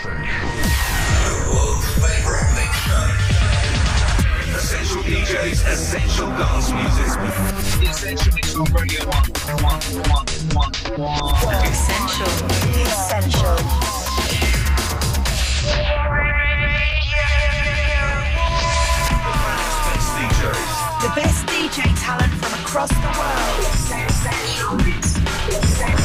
Essential DJs, essential dance music. Essential mix radio. Essential. Essential. The best DJ talent from across the world. Essential. Essential.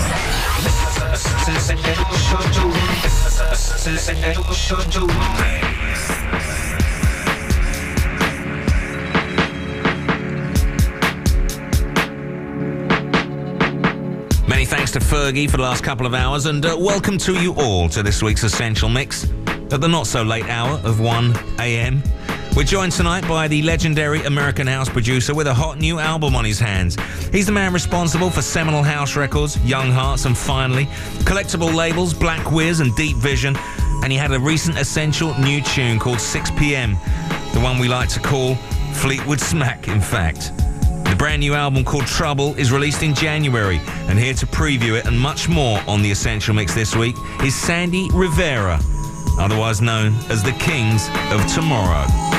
Fergie for the last couple of hours, and uh, welcome to you all to this week's Essential Mix at the not so late hour of 1 a.m. We're joined tonight by the legendary American house producer with a hot new album on his hands. He's the man responsible for Seminal House Records, Young Hearts, and finally, collectible labels Black Wiz and Deep Vision. And he had a recent essential new tune called 6 p.m., the one we like to call Fleetwood Smack, in fact. The brand new album called Trouble is released in January, and here to preview it and much more on the Essential Mix this week is Sandy Rivera, otherwise known as the Kings of Tomorrow.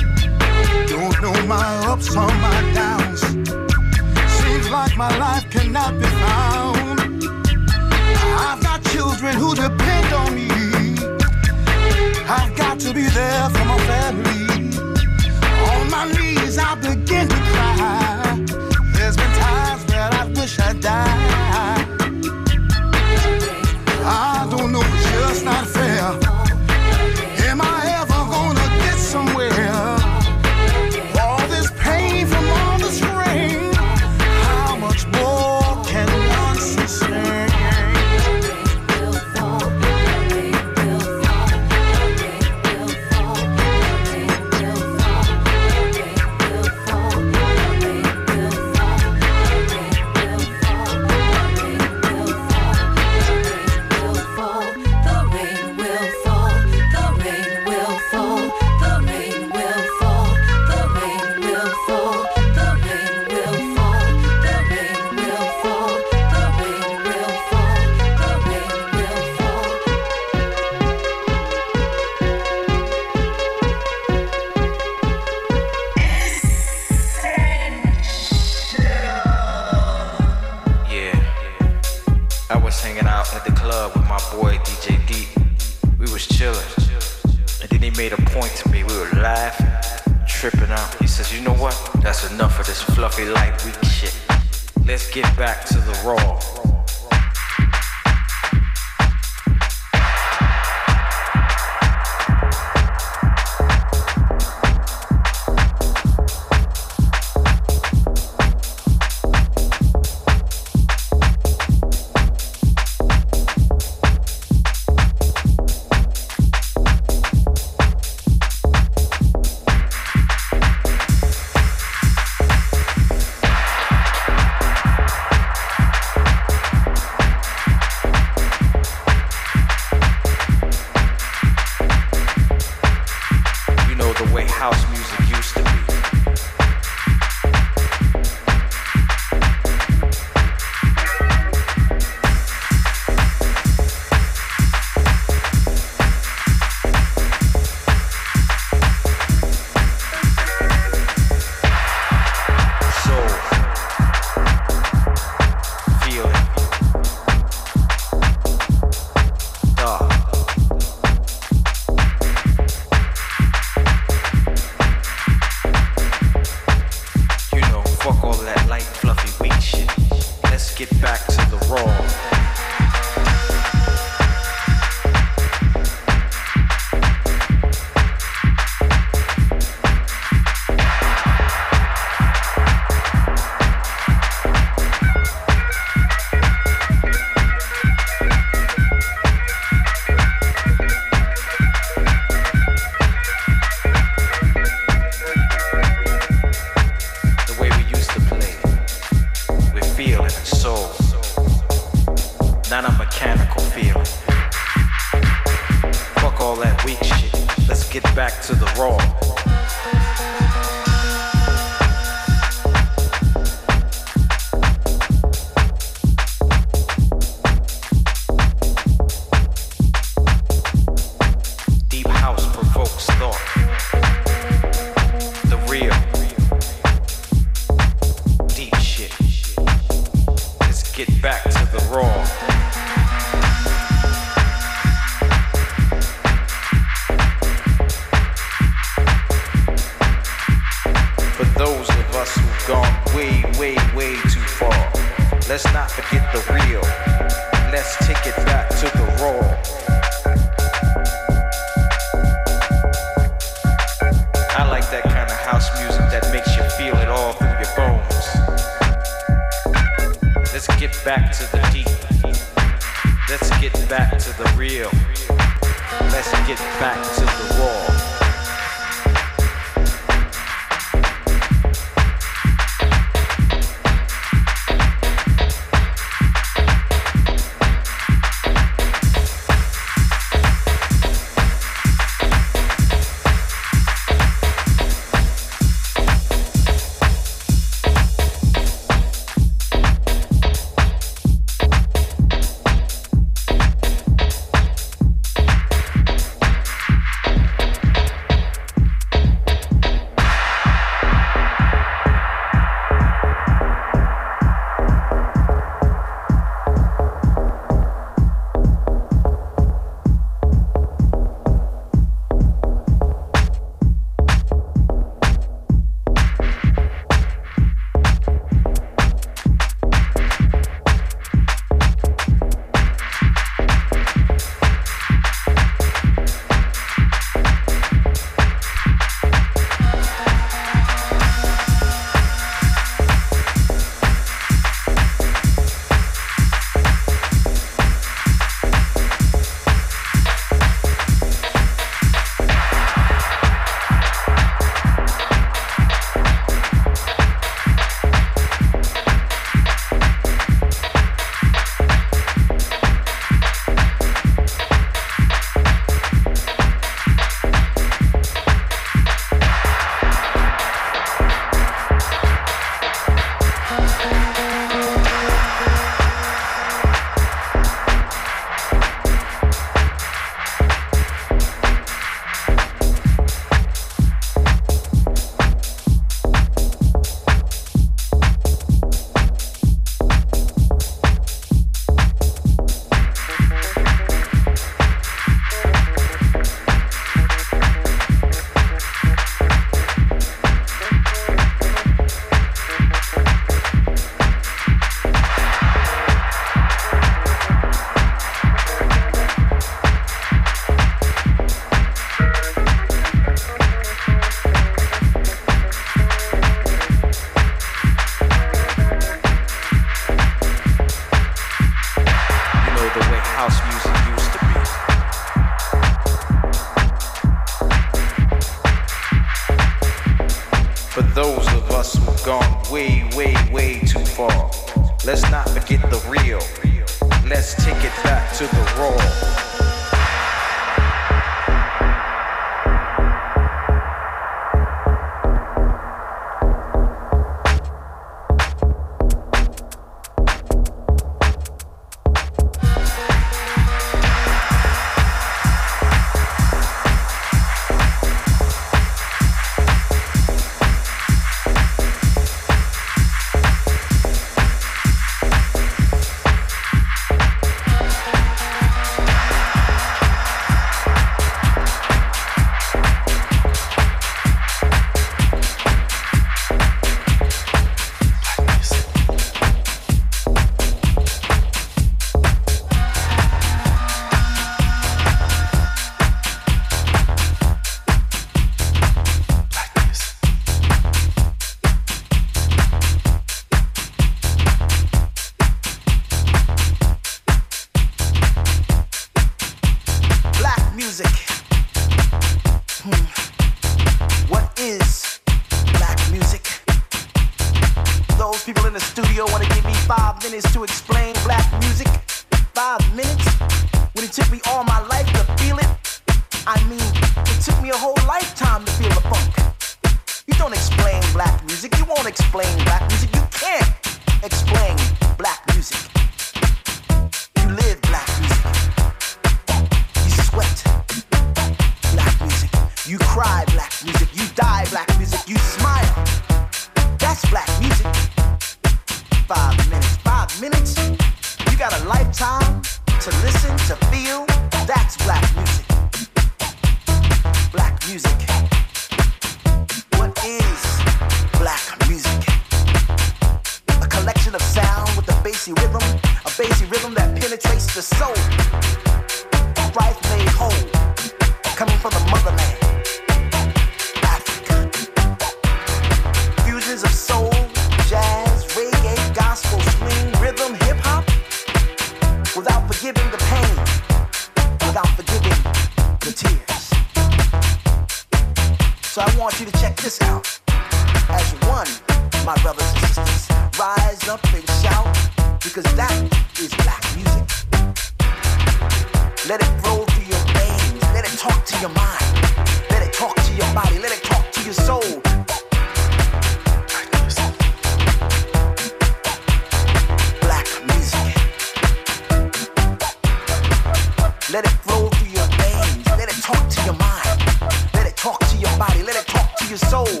Let it flow through your veins. Let it talk to your mind. Let it talk to your body. Let it talk to your soul.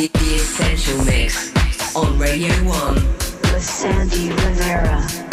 The, the Essential Mix on Radio 1 with Sandy Rivera.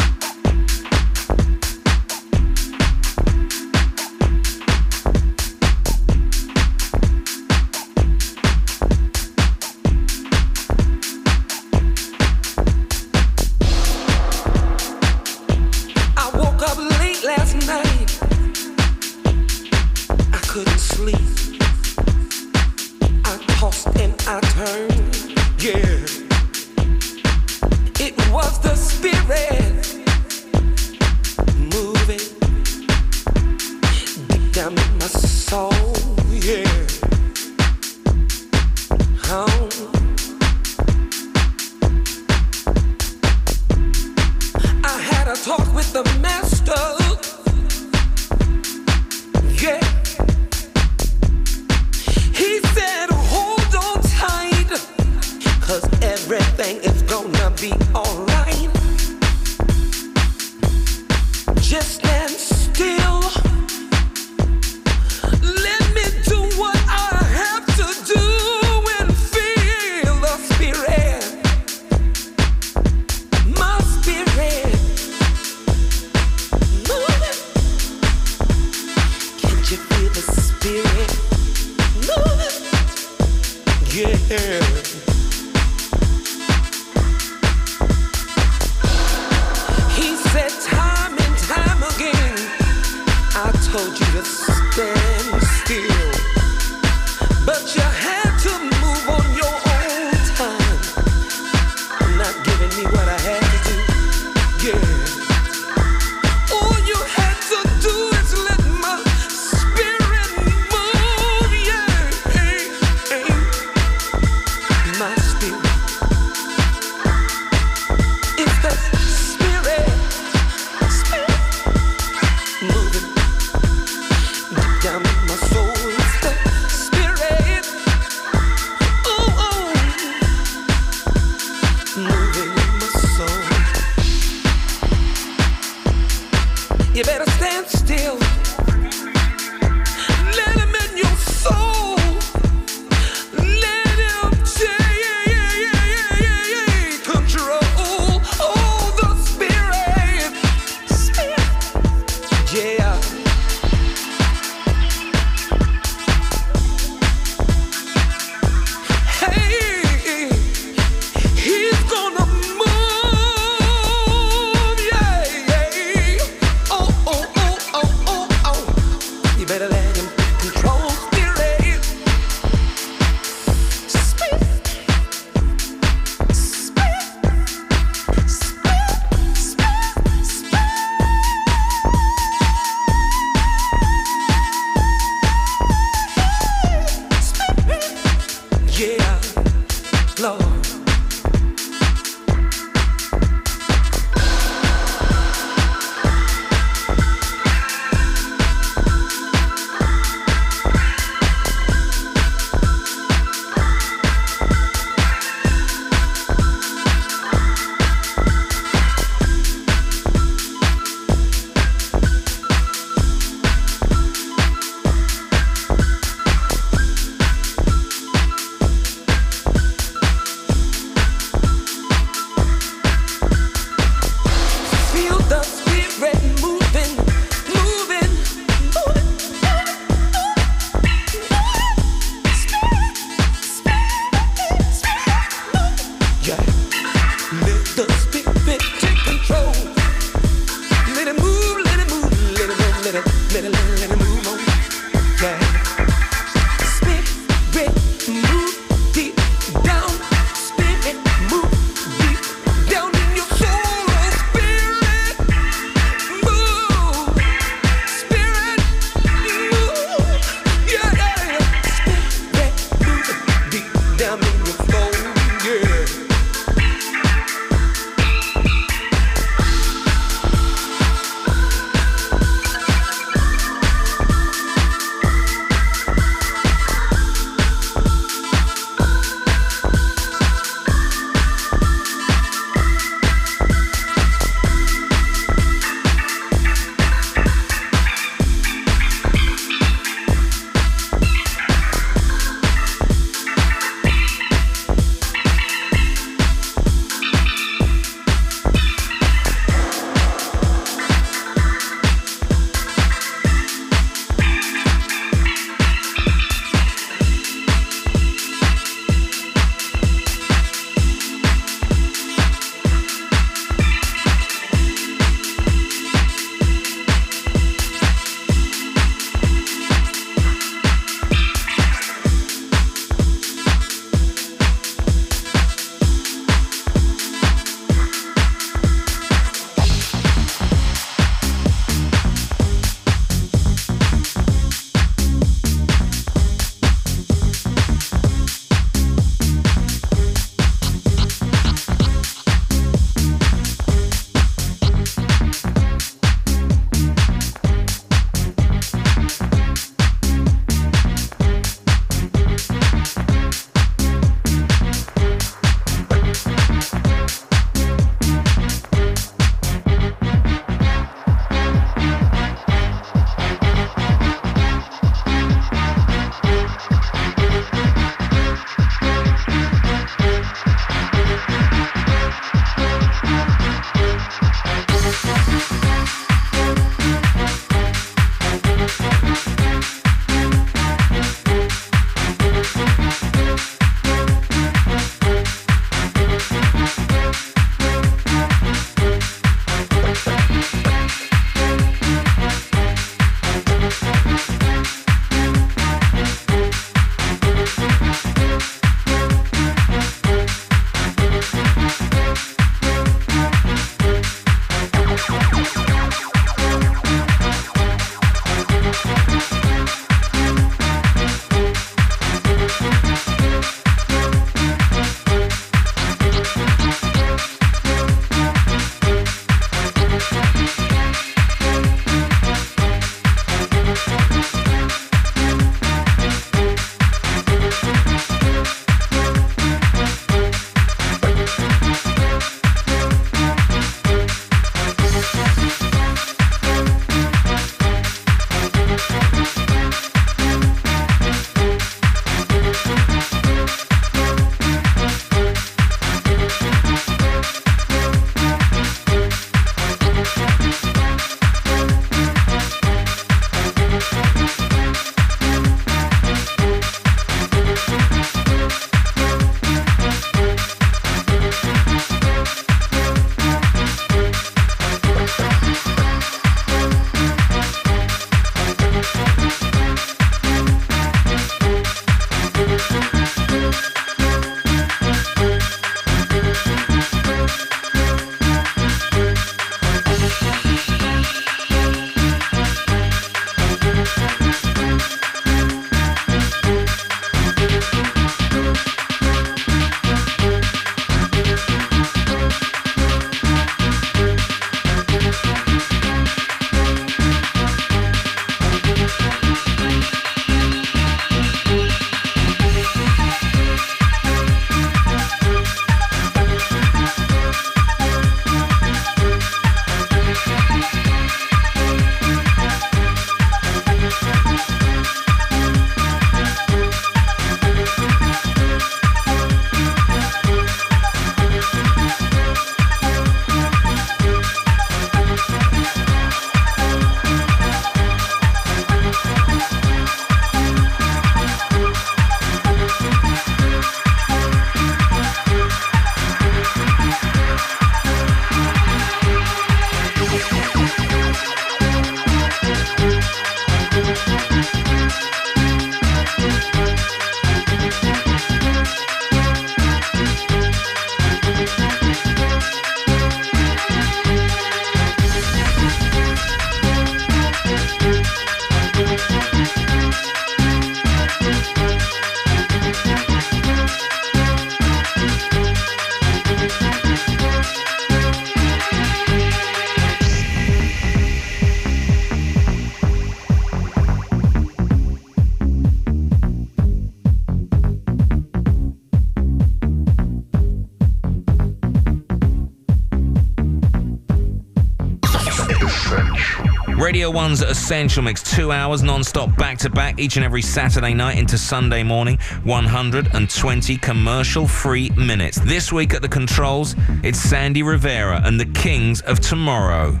Radio 1's Essential Mix, two hours non-stop back-to-back each and every Saturday night into Sunday morning, 120 commercial-free minutes. This week at the controls, it's Sandy Rivera and the Kings of Tomorrow.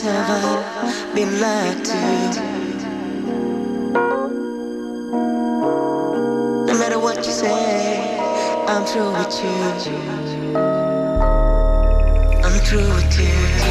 Times have I been lied to? No matter what you say, I'm through with you. I'm through with you.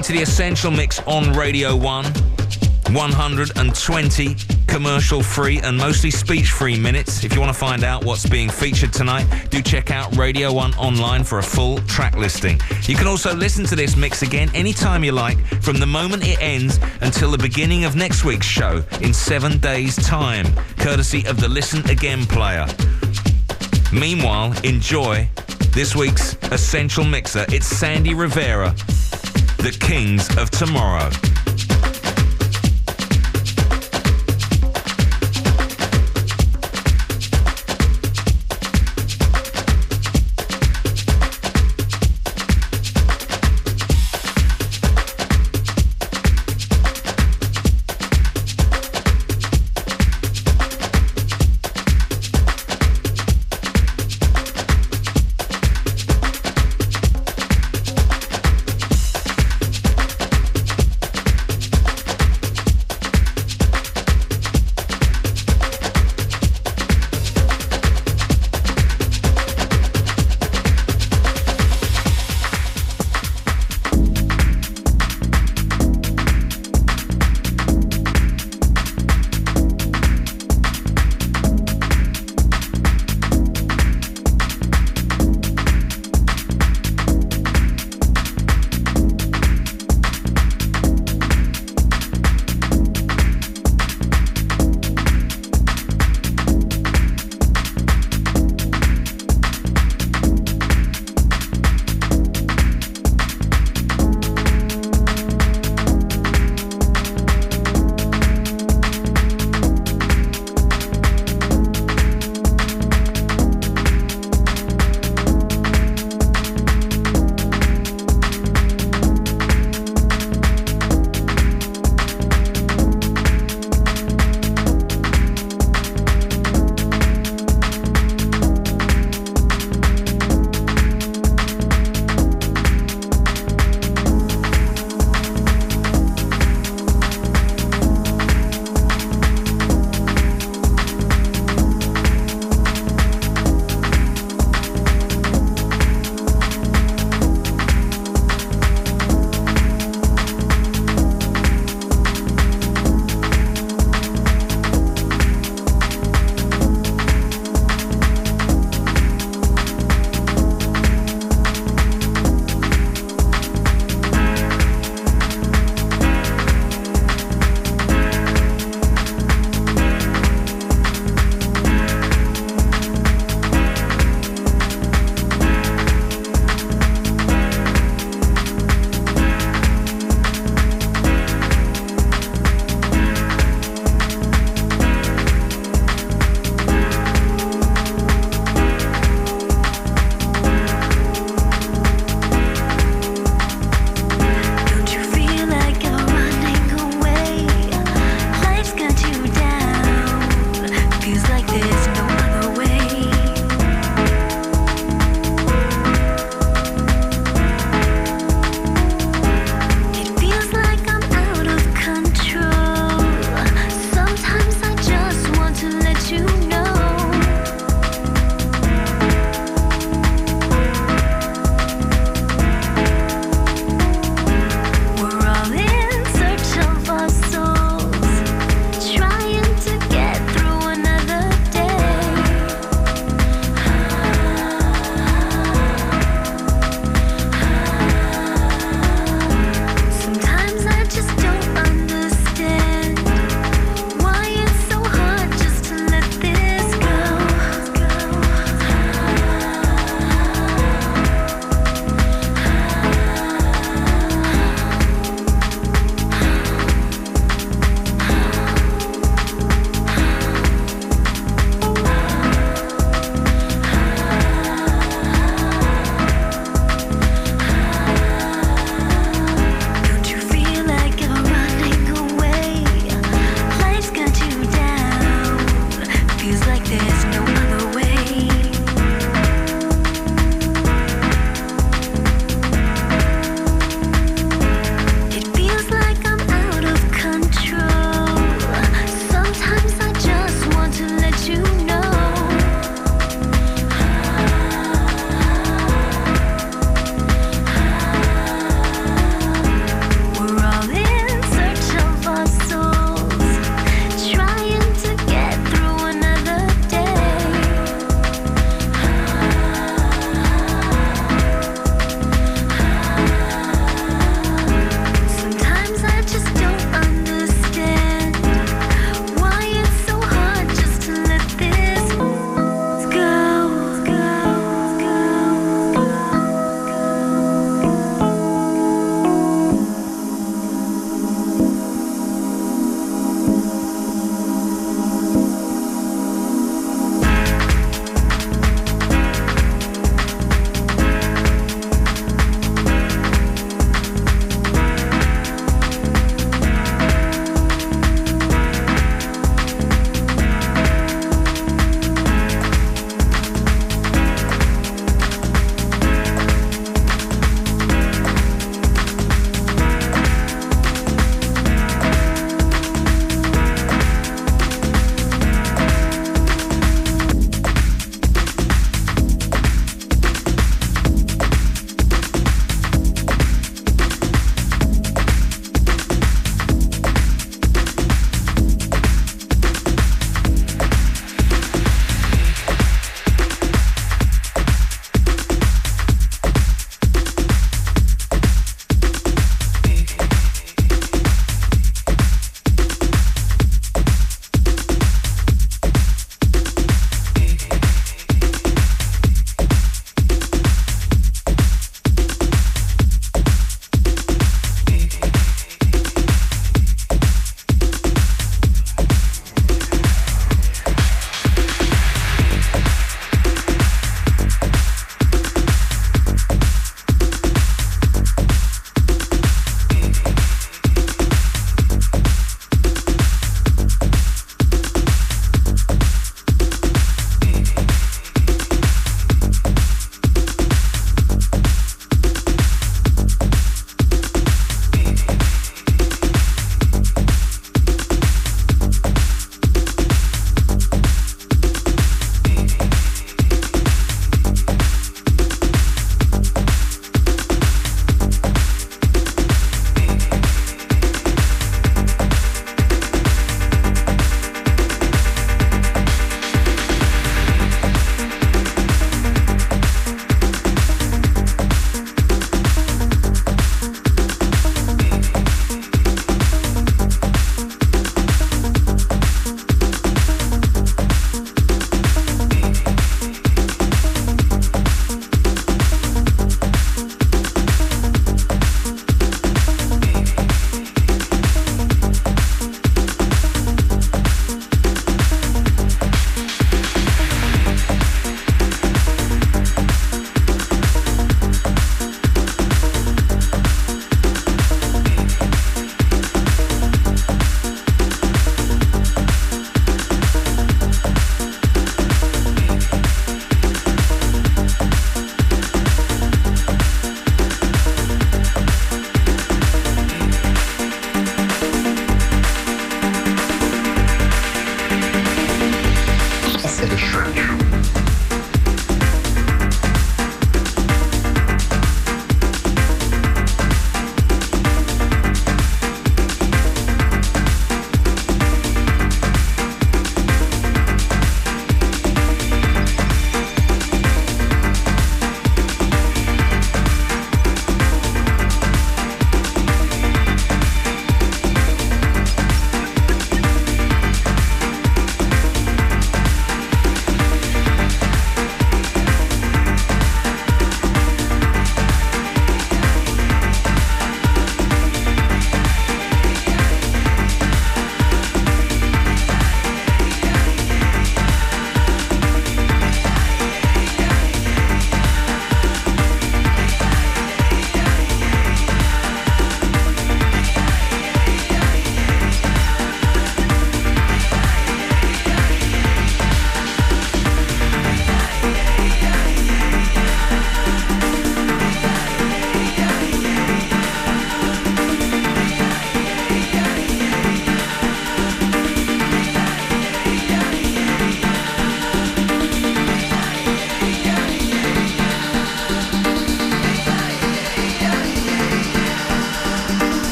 Listening to the Essential Mix on Radio 1. 120 commercial free and mostly speech free minutes. If you want to find out what's being featured tonight, do check out Radio 1 online for a full track listing. You can also listen to this mix again anytime you like from the moment it ends until the beginning of next week's show in seven days' time, courtesy of the Listen Again player. Meanwhile, enjoy this week's Essential Mixer. It's Sandy Rivera, the Kings of Tomorrow.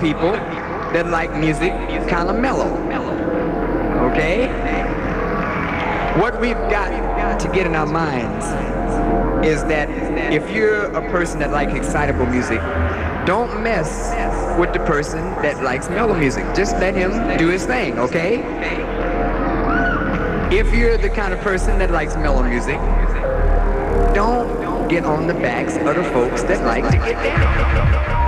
People that like music kind of mellow, okay? What we've got to get in our minds is that if you're a person that likes excitable music, don't mess with the person that likes mellow music. Just let him do his thing, okay? If you're the kind of person that likes mellow music, don't get on the backs of the folks that like to get down.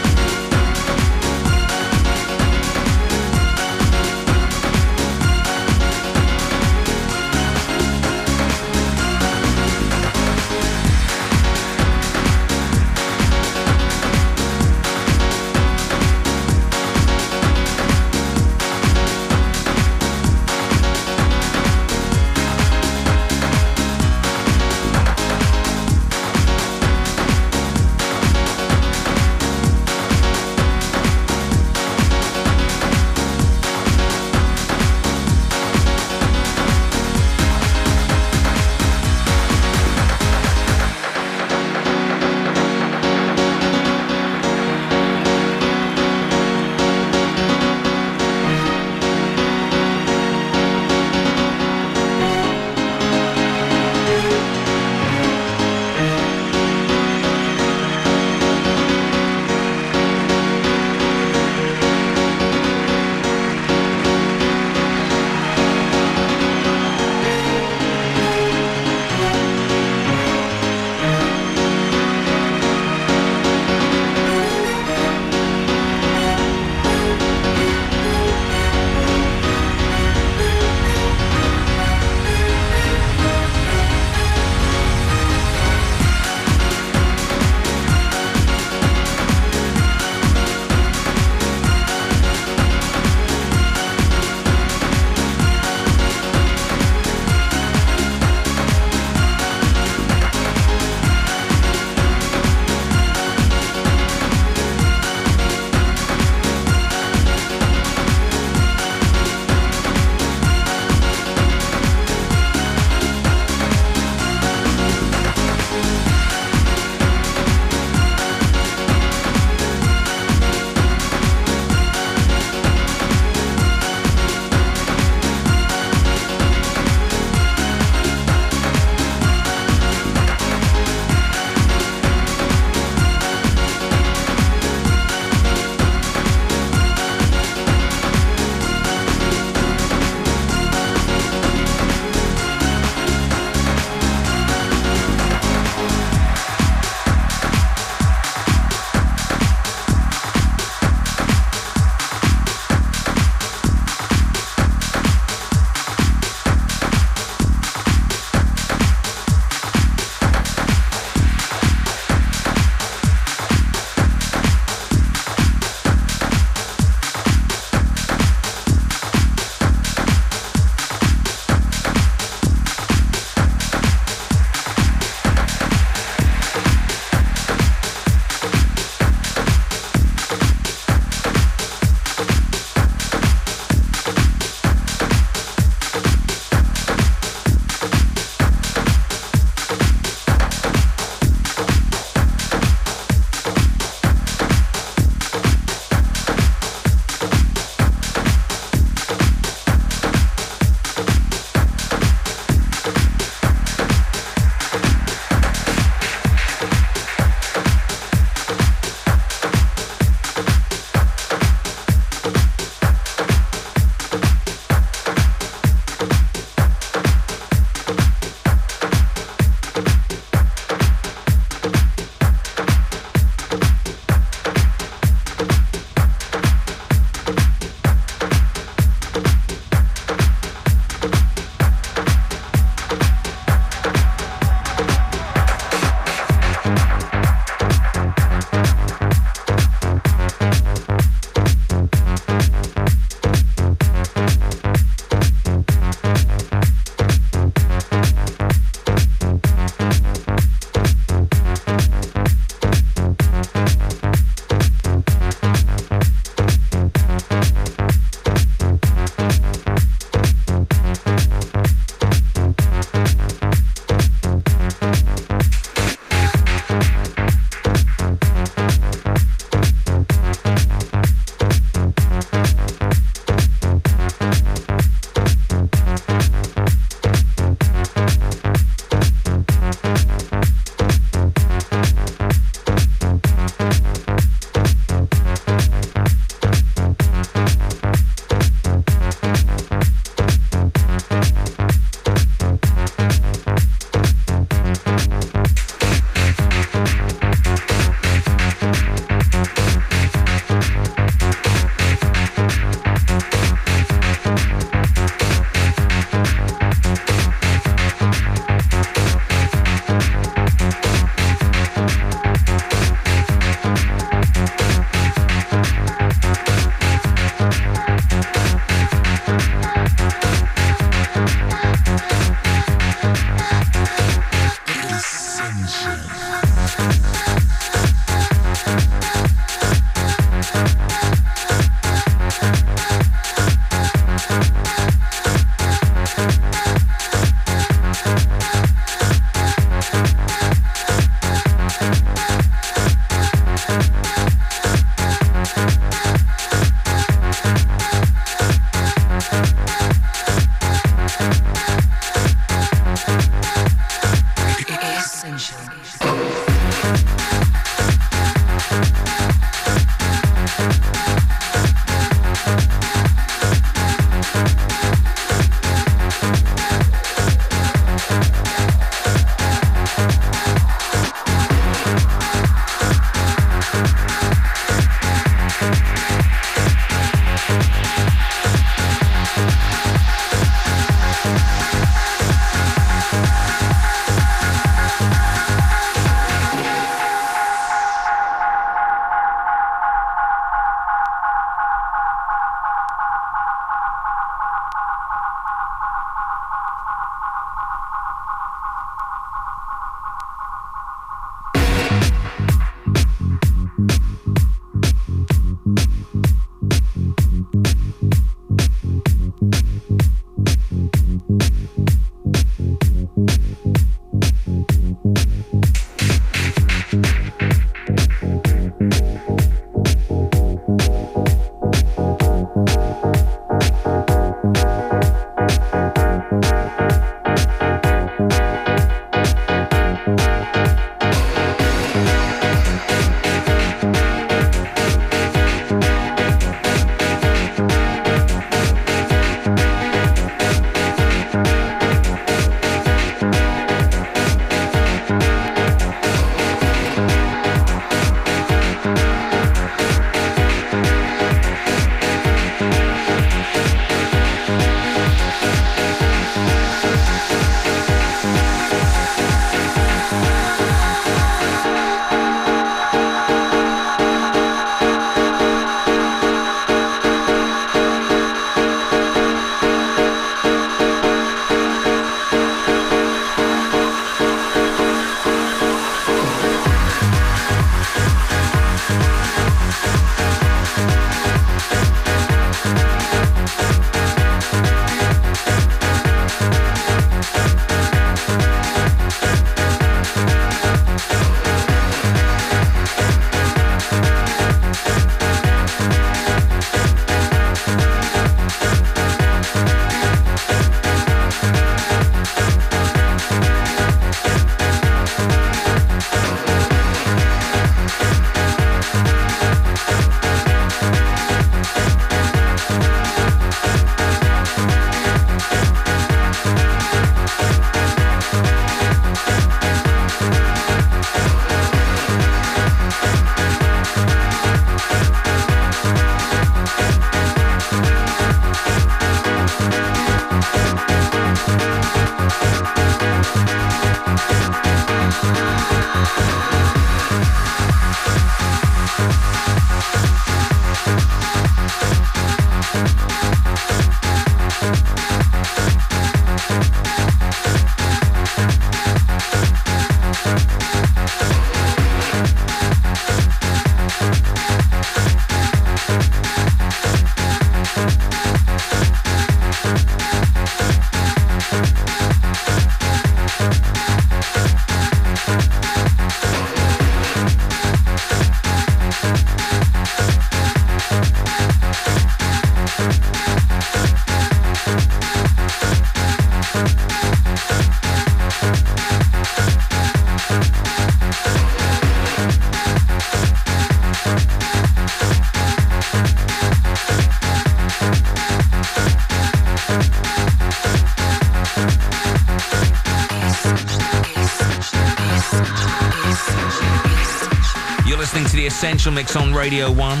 Essential Mix on Radio 1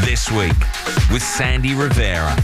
this week with Sandy Rivera.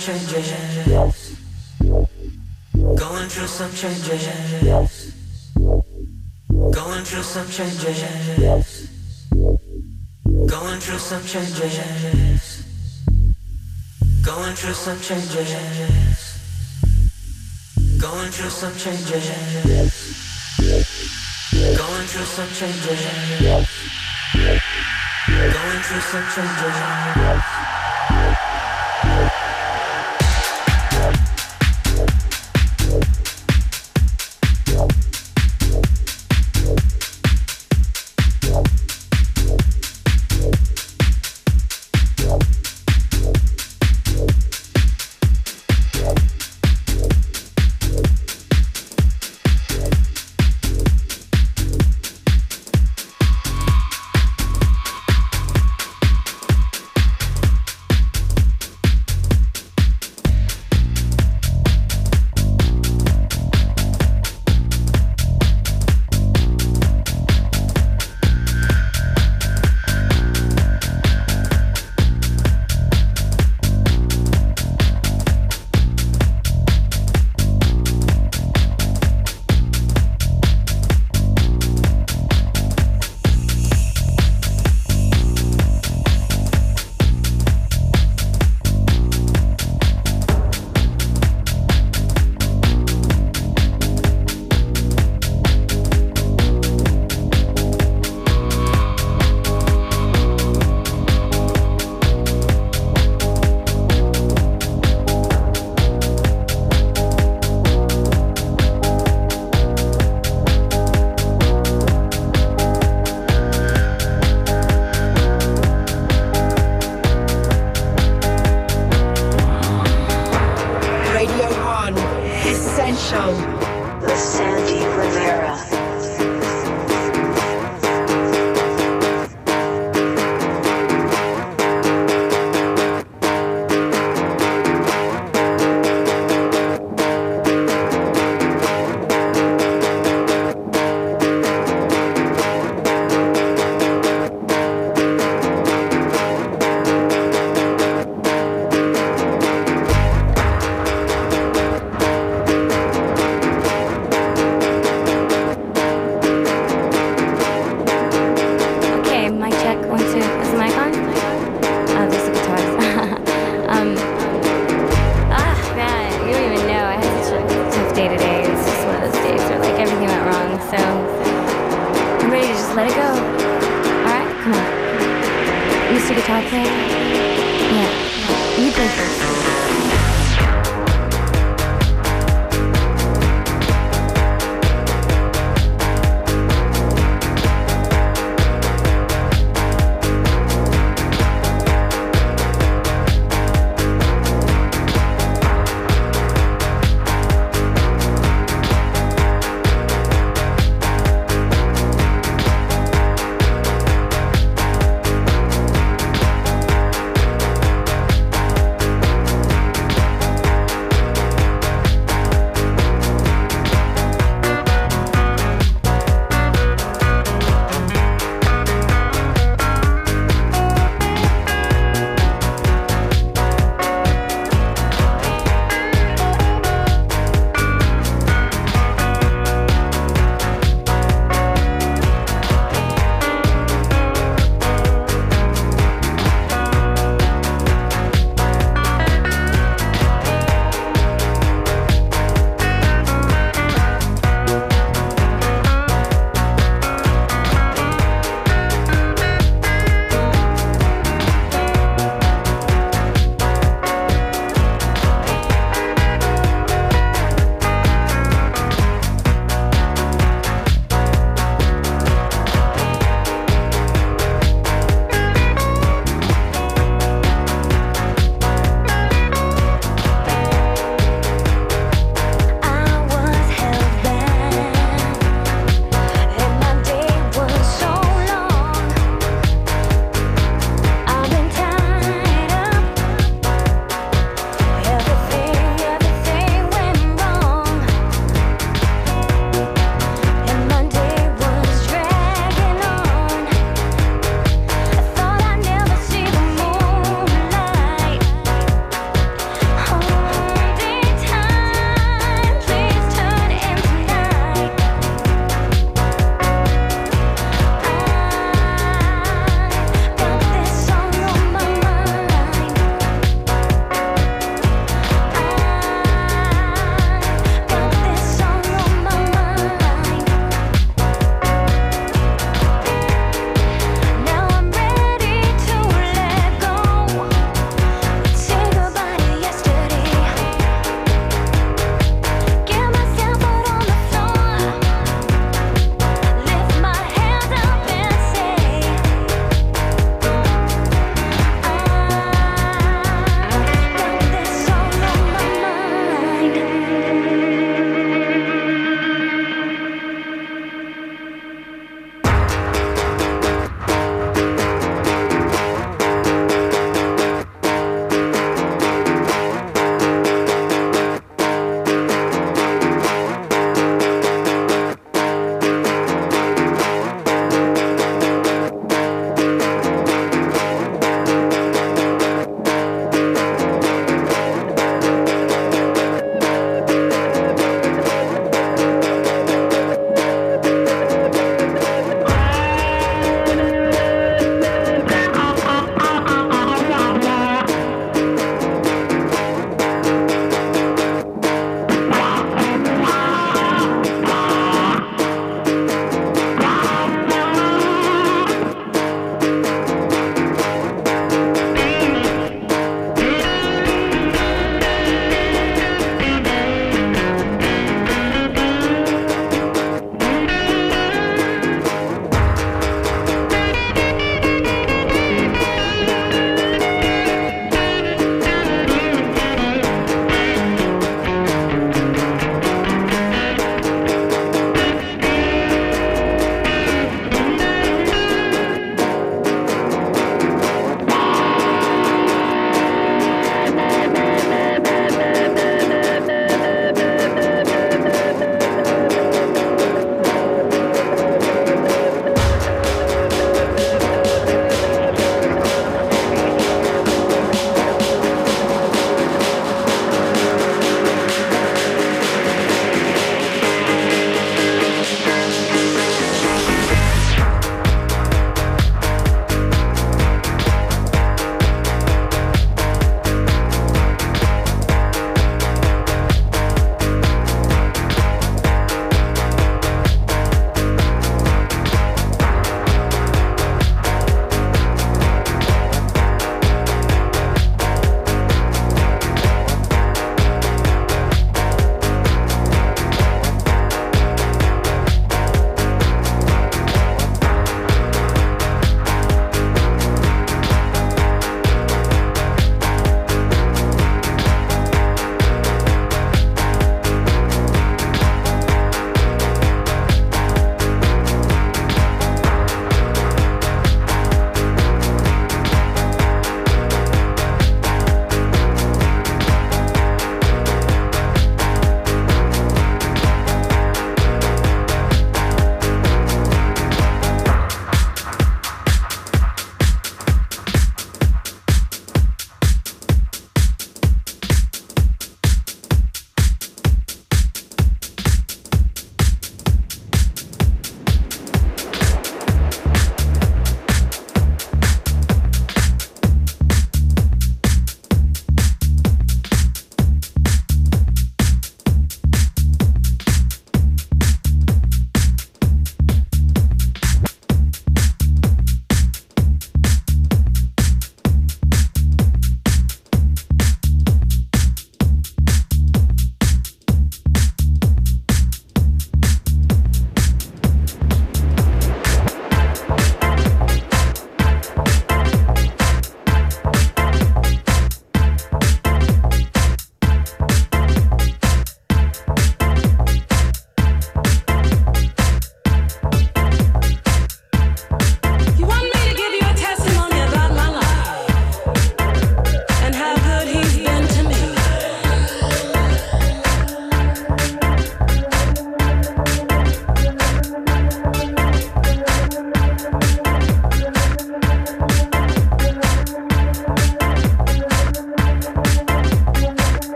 Changes. Going through some changes. Going through some changes. Going through some changes. Going through some changes. Going through some changes. Going through some changes. Going through some changes.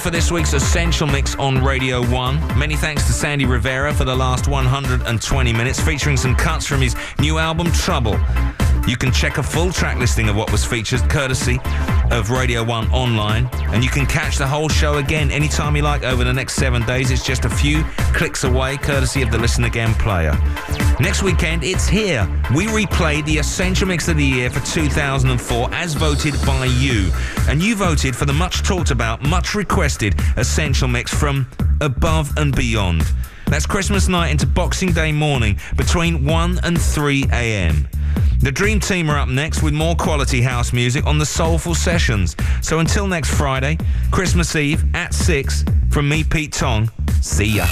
It for this week's Essential Mix on Radio 1. Many thanks to Sandy Rivera for the last 120 minutes, featuring some cuts from his new album, Trouble. You can check a full track listing of what was featured, courtesy of Radio 1 online, and you can catch the whole show again anytime you like over the next seven days. It's just a few clicks away, courtesy of the Listen Again player. Next weekend, it's here. We replay the Essential Mix of the Year for 2004 as voted by you. And you voted for the much talked about, much requested Essential Mix from Above and Beyond. That's Christmas night into Boxing Day morning between 1 and 3 a.m. The Dream Team are up next with more quality house music on the Soulful Sessions. So until next Friday, Christmas Eve at 6, from me, Pete Tong, see ya.